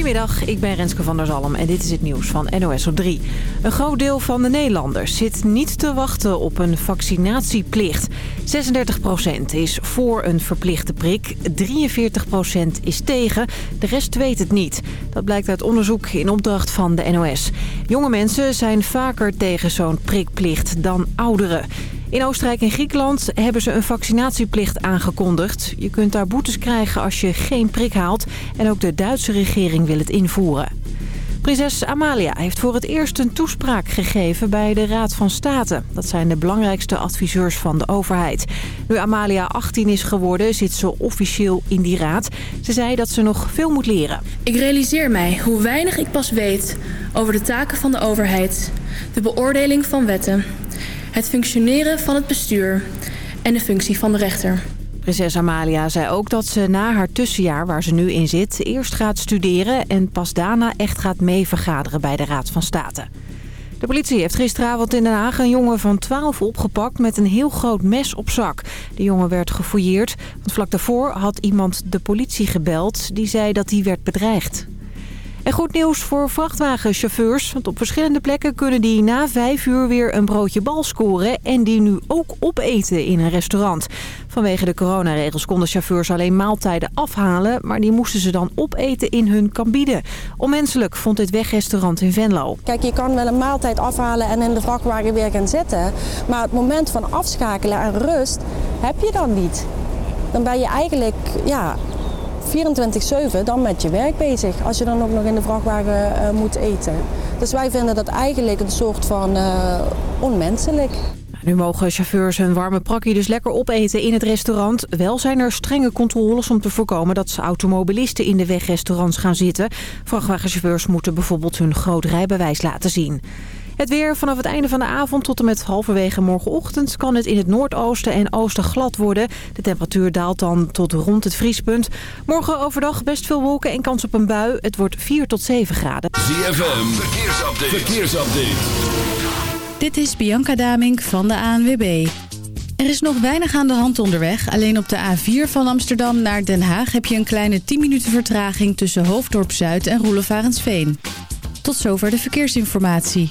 Goedemiddag, ik ben Renske van der Zalm en dit is het nieuws van NOS op 3. Een groot deel van de Nederlanders zit niet te wachten op een vaccinatieplicht. 36% is voor een verplichte prik, 43% is tegen, de rest weet het niet. Dat blijkt uit onderzoek in opdracht van de NOS. Jonge mensen zijn vaker tegen zo'n prikplicht dan ouderen. In Oostenrijk en Griekenland hebben ze een vaccinatieplicht aangekondigd. Je kunt daar boetes krijgen als je geen prik haalt. En ook de Duitse regering wil het invoeren. Prinses Amalia heeft voor het eerst een toespraak gegeven bij de Raad van State. Dat zijn de belangrijkste adviseurs van de overheid. Nu Amalia 18 is geworden, zit ze officieel in die raad. Ze zei dat ze nog veel moet leren. Ik realiseer mij hoe weinig ik pas weet over de taken van de overheid. De beoordeling van wetten het functioneren van het bestuur en de functie van de rechter. Prinses Amalia zei ook dat ze na haar tussenjaar waar ze nu in zit... eerst gaat studeren en pas daarna echt gaat meevergaderen bij de Raad van State. De politie heeft gisteravond in Den Haag een jongen van 12 opgepakt met een heel groot mes op zak. De jongen werd gefouilleerd, want vlak daarvoor had iemand de politie gebeld die zei dat hij werd bedreigd. En goed nieuws voor vrachtwagenchauffeurs. Want op verschillende plekken kunnen die na vijf uur weer een broodje bal scoren. En die nu ook opeten in een restaurant. Vanwege de coronaregels konden chauffeurs alleen maaltijden afhalen. Maar die moesten ze dan opeten in hun cabine. Onmenselijk vond dit wegrestaurant in Venlo. Kijk, je kan wel een maaltijd afhalen en in de vrachtwagen weer gaan zitten. Maar het moment van afschakelen en rust heb je dan niet. Dan ben je eigenlijk ja, 24-7 dan met je werk bezig. Als je dan ook nog in de vrachtwagen uh, moet eten. Dus wij vinden dat eigenlijk een soort van uh, onmenselijk. Nu mogen chauffeurs hun warme prakkie dus lekker opeten in het restaurant. Wel zijn er strenge controles om te voorkomen dat automobilisten in de wegrestaurants gaan zitten. Vrachtwagenchauffeurs moeten bijvoorbeeld hun groot rijbewijs laten zien. Het weer vanaf het einde van de avond tot en met halverwege morgenochtend... kan het in het noordoosten en oosten glad worden. De temperatuur daalt dan tot rond het vriespunt. Morgen overdag best veel wolken en kans op een bui. Het wordt 4 tot 7 graden. ZFM, verkeersupdate. verkeersupdate. Dit is Bianca Damink van de ANWB. Er is nog weinig aan de hand onderweg. Alleen op de A4 van Amsterdam naar Den Haag heb je een kleine 10 minuten vertraging... tussen Hoofddorp Zuid en Roelevarensveen. Tot zover de verkeersinformatie.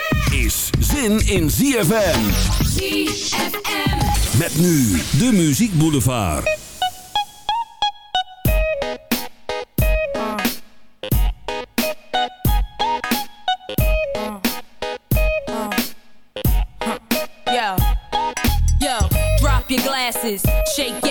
Zin in ZFM. ZFM. Met nu de Muziek Boulevard. Yo, yo, drop your glasses, shake your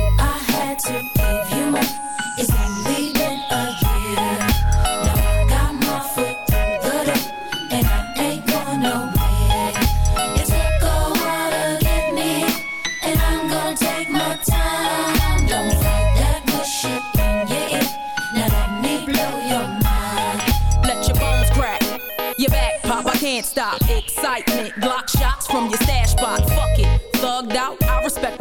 had to give you more. Is that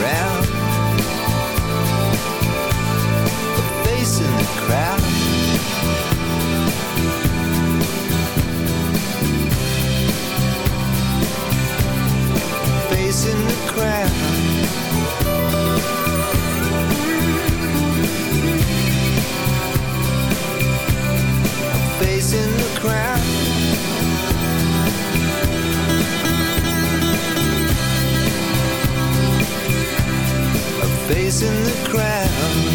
Rare in the crowd.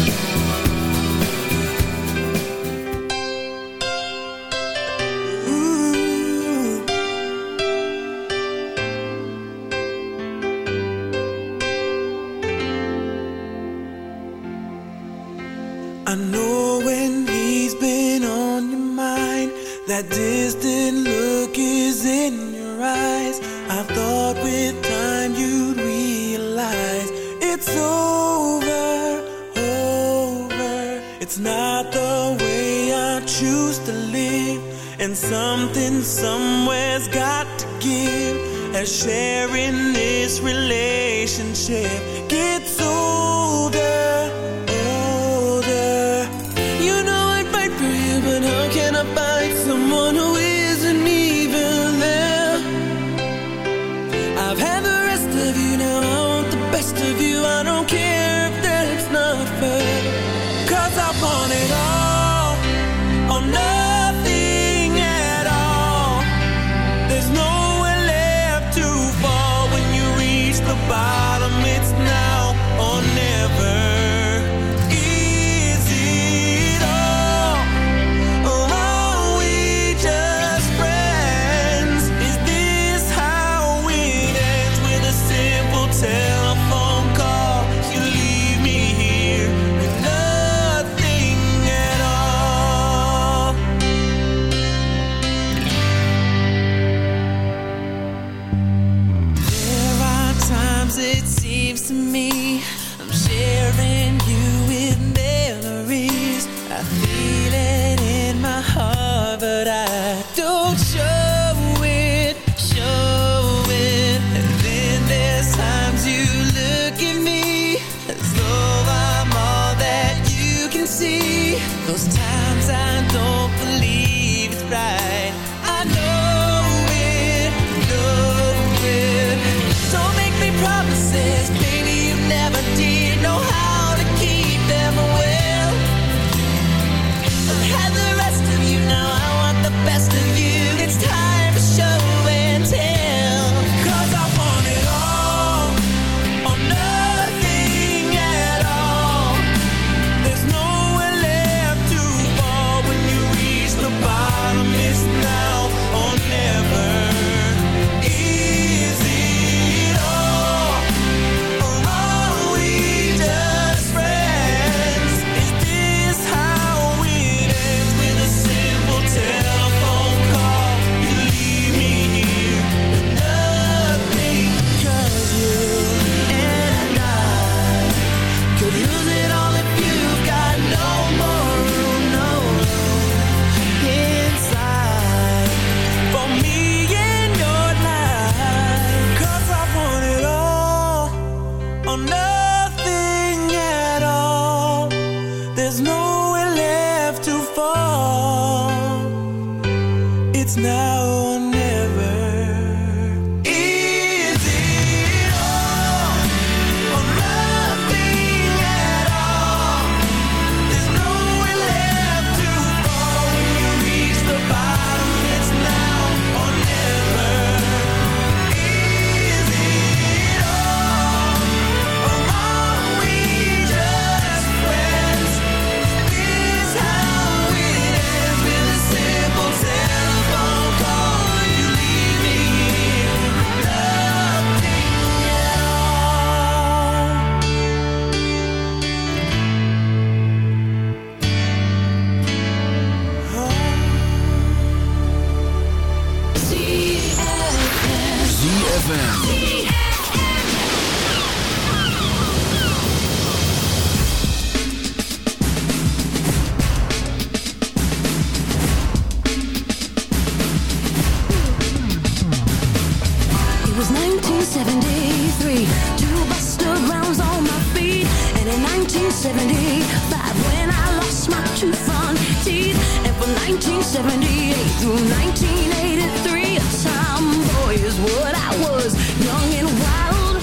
1978 through 1983, a tomboy is what I was, young and wild.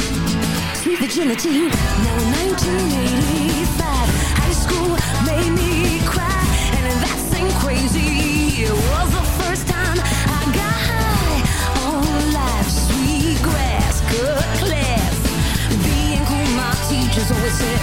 Now 1985, high school made me cry, and that crazy. It was the first time I got high on life, sweet grass, class. Being cool, my teachers always said.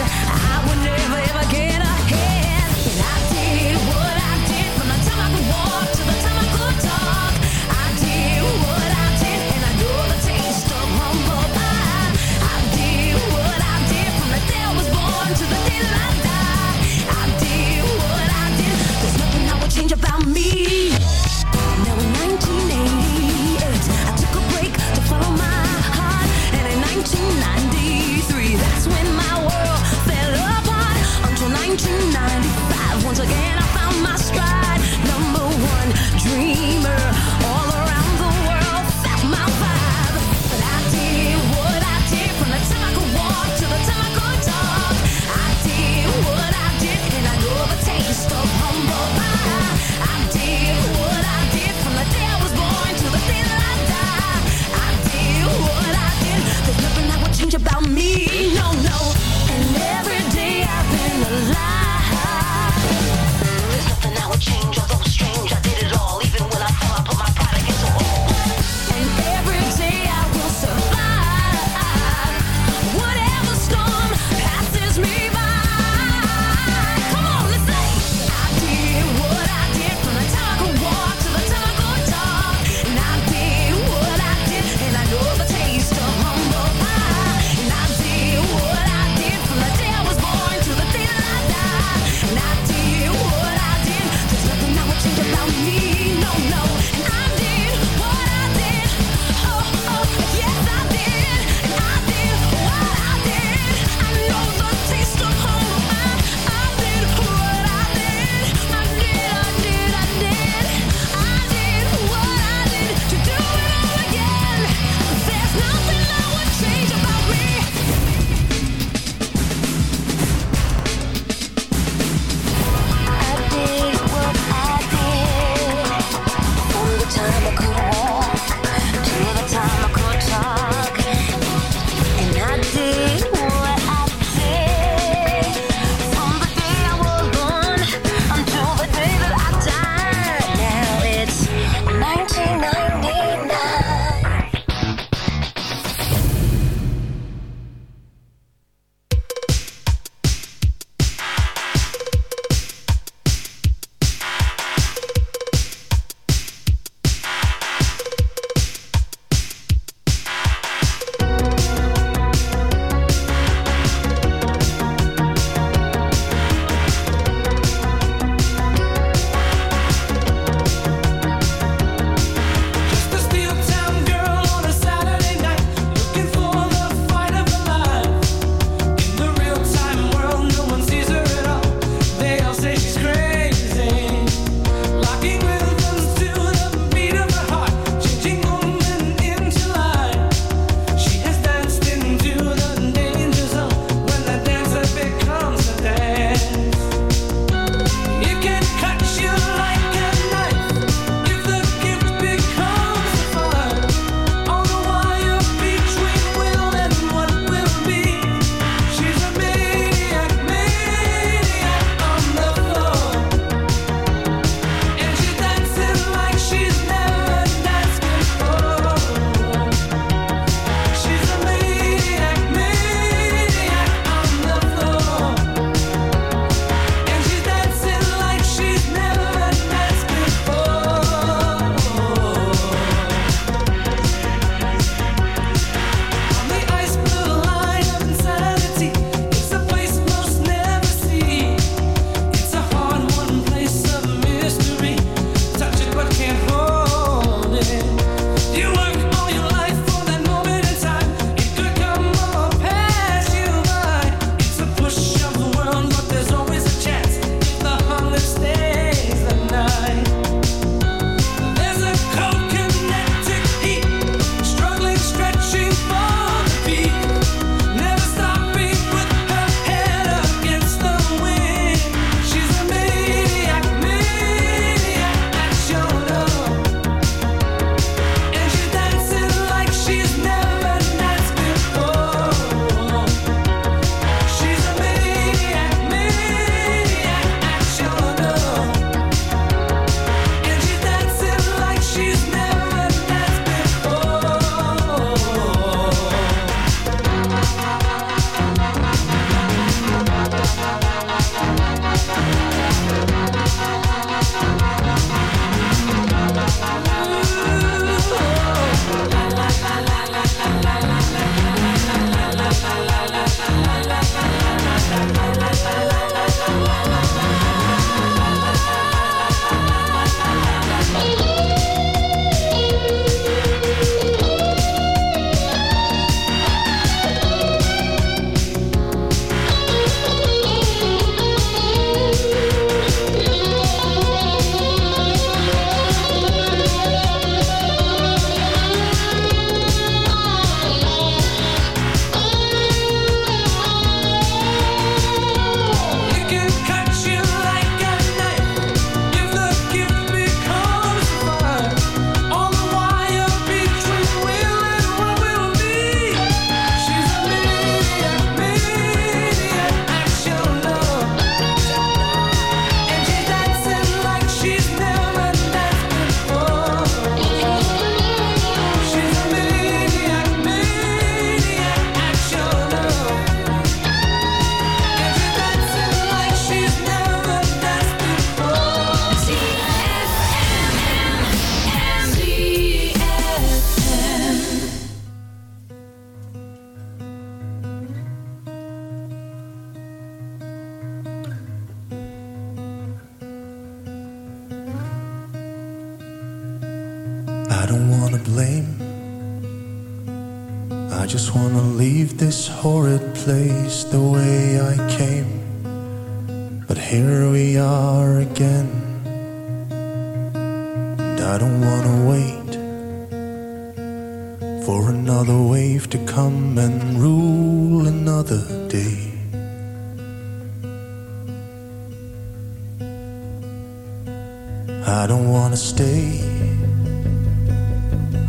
I don't wanna stay.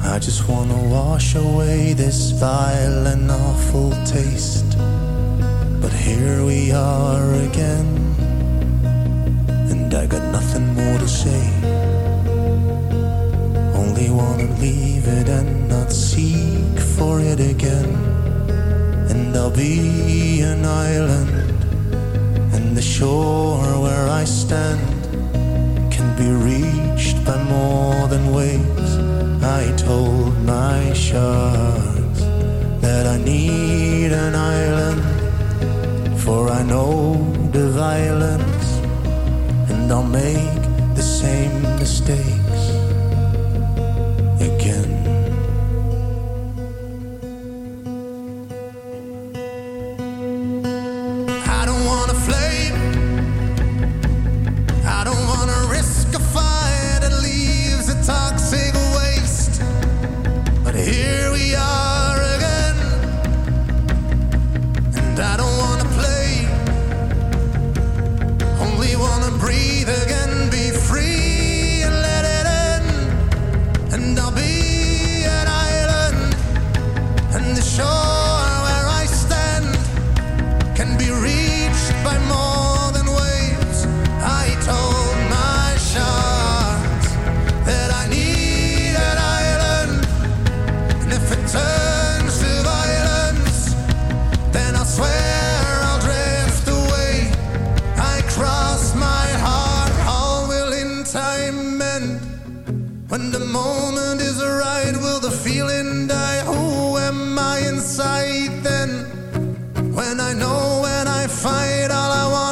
I just wanna wash away this vile and awful taste. But here we are again, and I got nothing more to say. Only wanna leave it and not seek for it again. And I'll be an island, and the shore where I stand can be reached by more than waves. I told my sharks that I need an island, for I know the violence, and I'll make the same mistake I eat then. When I know when I fight, all I want.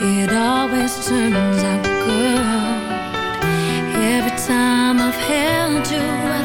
It always turns out good. Every time I've held you,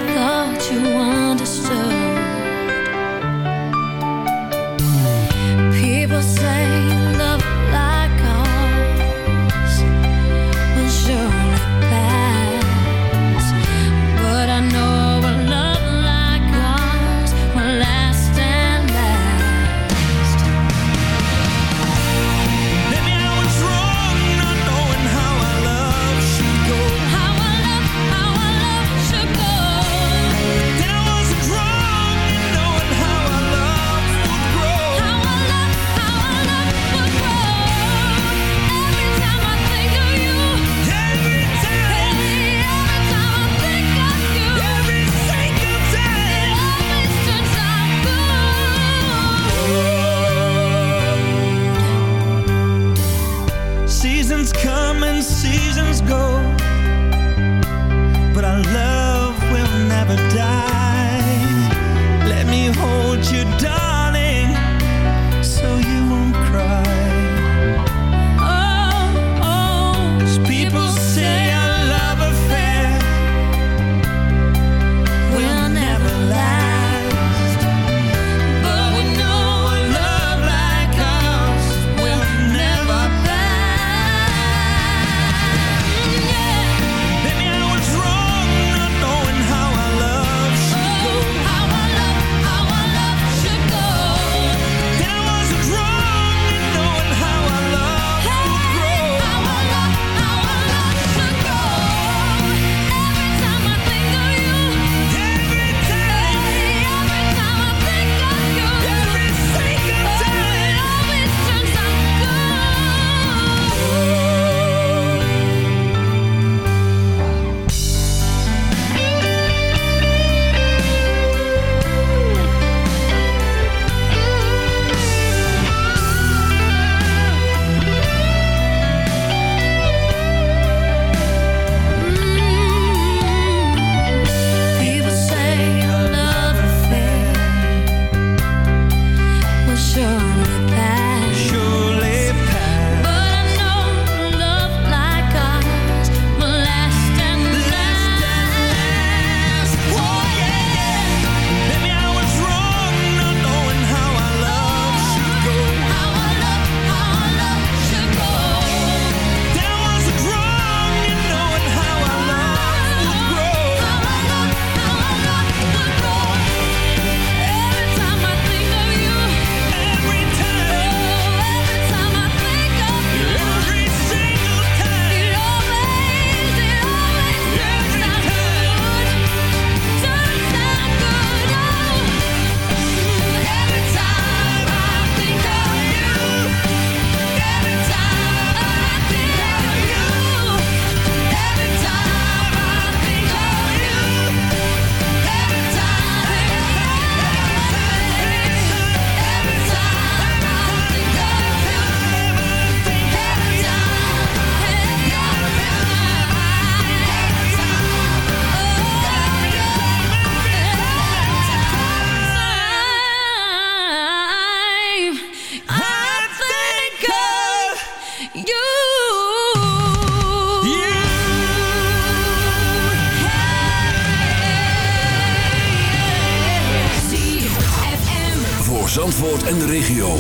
Zandvoort en de regio.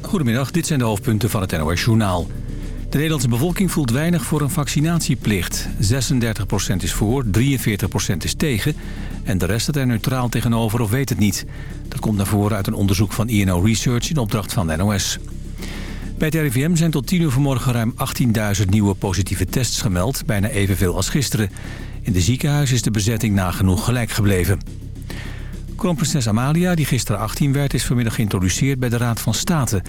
Goedemiddag, dit zijn de hoofdpunten van het NOS Journaal. De Nederlandse bevolking voelt weinig voor een vaccinatieplicht. 36% is voor, 43% is tegen... en de rest staat er neutraal tegenover of weet het niet. Dat komt naar voren uit een onderzoek van INO Research... in opdracht van de NOS. Bij het RIVM zijn tot 10 uur vanmorgen ruim 18.000 nieuwe positieve tests gemeld. Bijna evenveel als gisteren. In de ziekenhuis is de bezetting nagenoeg gelijk gebleven. Kroonprinses Amalia, die gisteren 18 werd, is vanmiddag geïntroduceerd bij de Raad van State.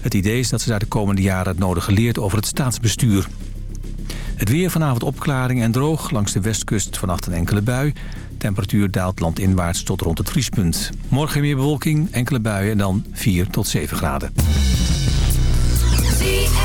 Het idee is dat ze daar de komende jaren het nodige leert over het staatsbestuur. Het weer vanavond opklaring en droog. Langs de westkust vannacht een enkele bui. Temperatuur daalt landinwaarts tot rond het vriespunt. Morgen meer bewolking, enkele buien en dan 4 tot 7 graden. C-A-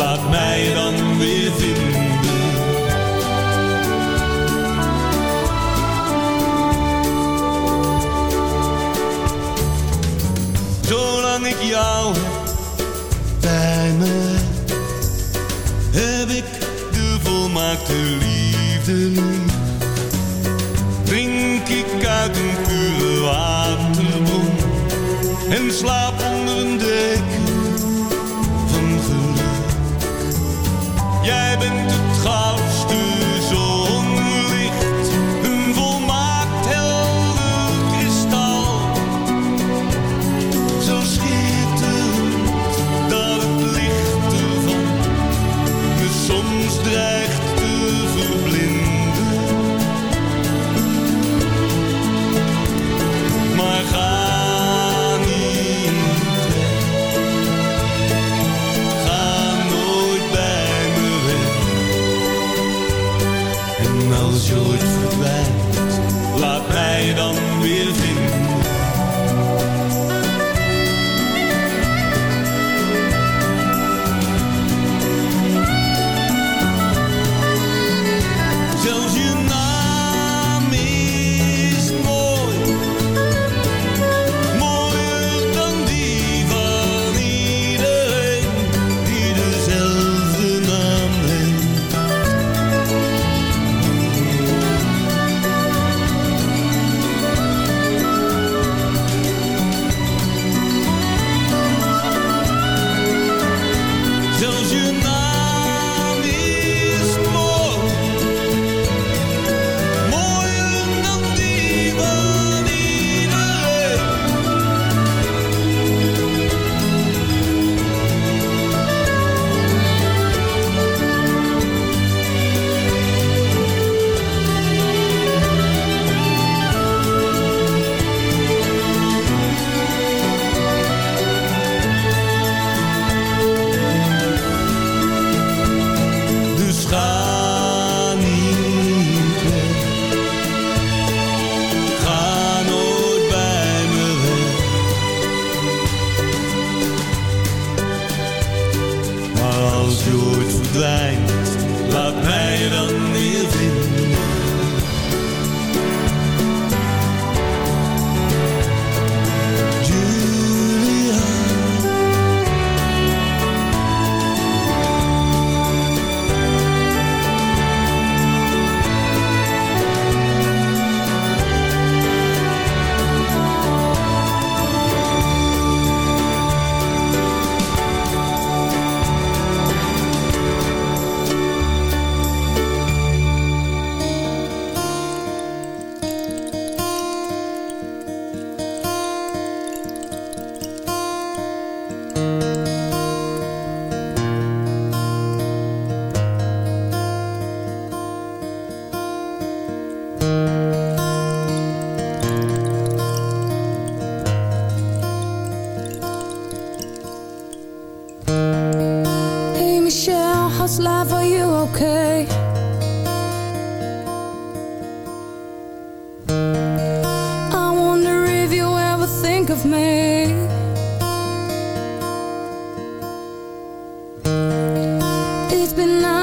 laat mij dan been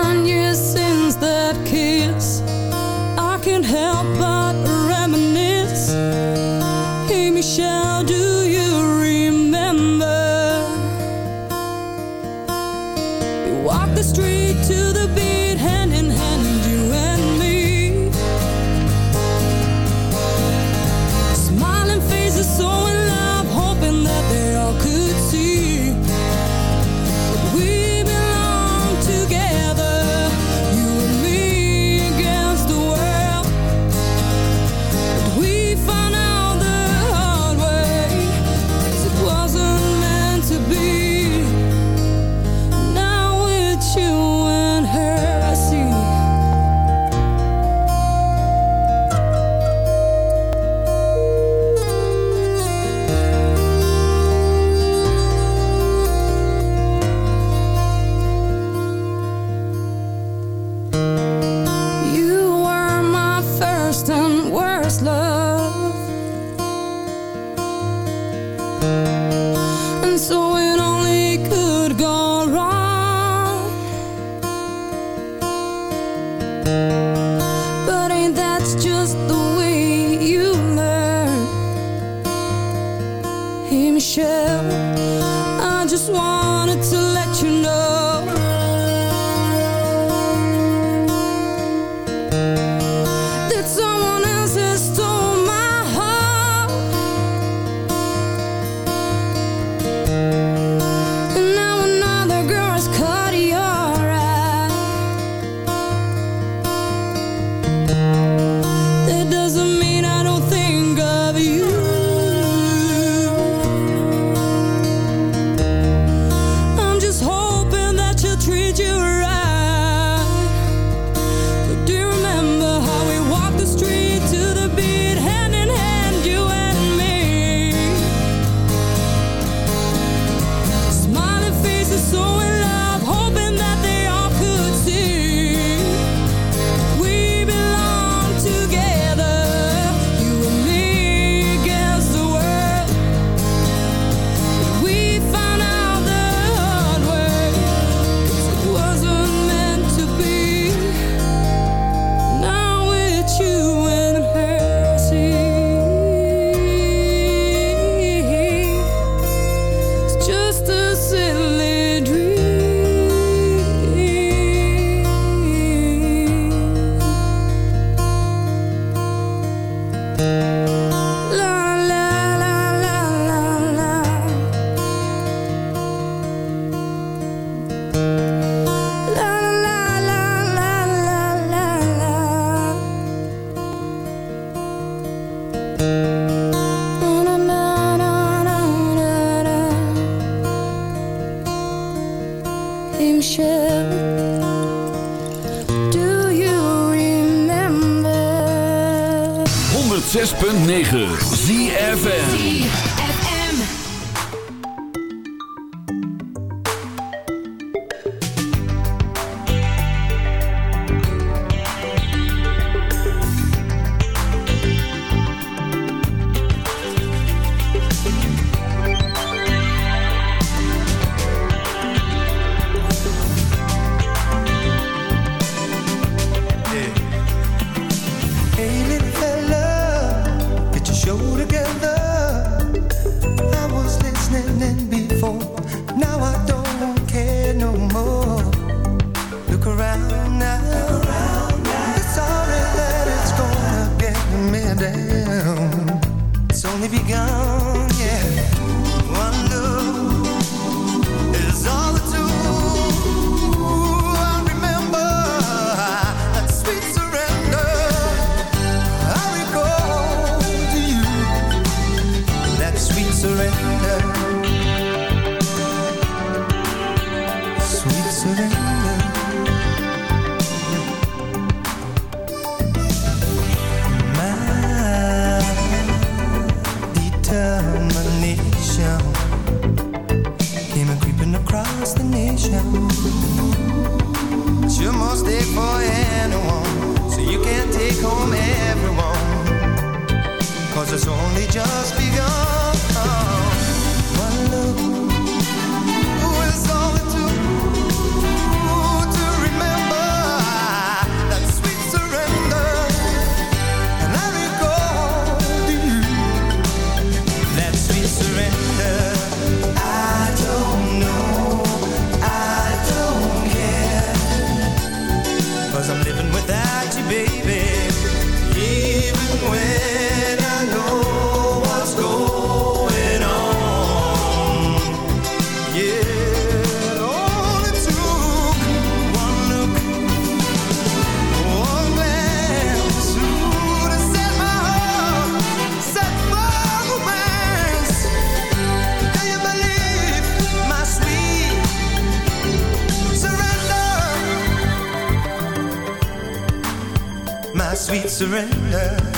surrender.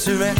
cigarette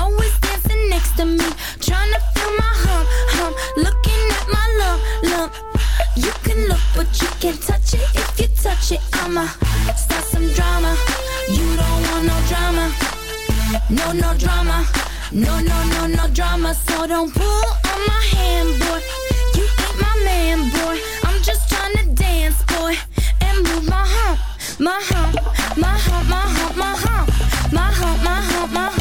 to me, trying to feel my hump, hump, looking at my lump, lump. You can look, but you can't touch it. If you touch it, I'ma start some drama. You don't want no drama, no no drama, no no no no drama. So don't pull on my hand, boy. You ain't my man, boy. I'm just trying to dance, boy, and move my hump, my hump, my hump, my hump, my hump, my hump, my hump, my hump.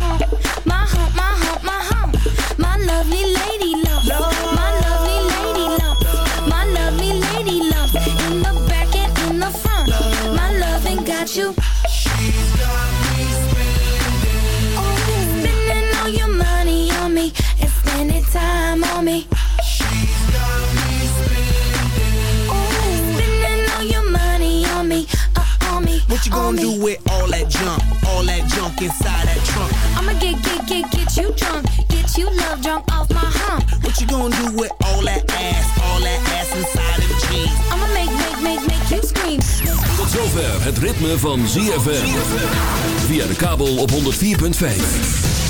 On me. Oh, spending all your money on me, uh, on me. What you on gonna do with all that junk? All that junk inside that trunk? I'ma get, get, get, get you drunk, get you love drunk off my hump. What you gonna do with all that ass? All that ass inside them jeans? I'ma make, make, make, make you scream. Tot zover het ritme van ZFM. Via de kabel op 104.5.